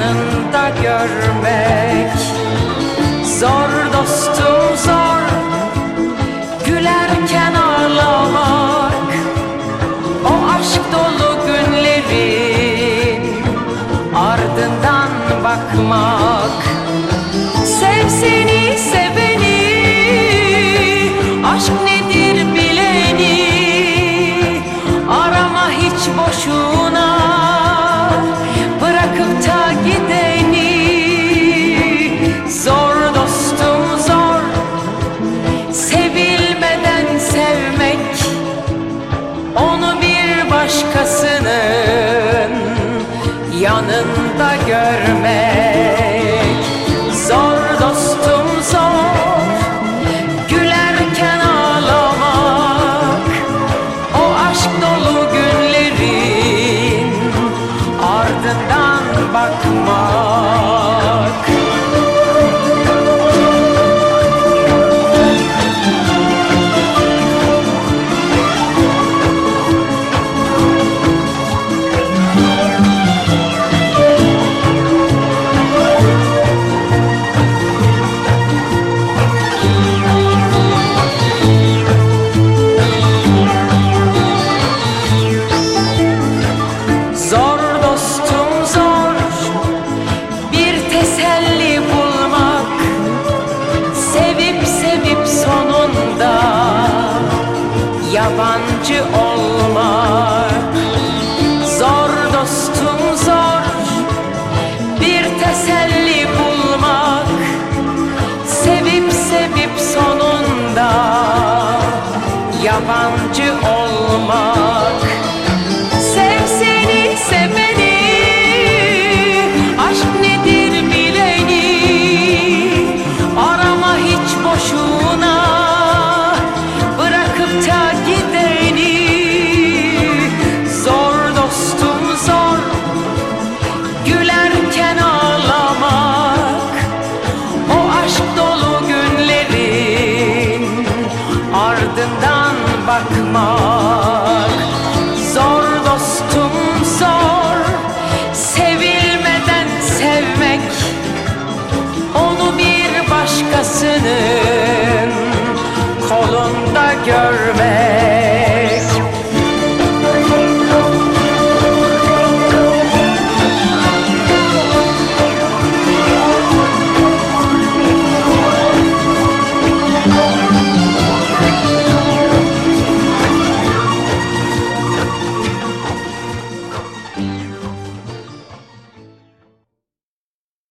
yanında görmek. Zor dostum zor. Gülerken ağlamak O aşk dolu günlerin Ardından bakmak Yanında görmek. Zor dostum zor. Gülerken ağlamak. O aşk dolu günlerin Ardından bakmak Yabancı olmak. Zor dostum zor. Bir teselli bulmak. Sevip sevip sonunda Yabancı olmak. Sev seni seveni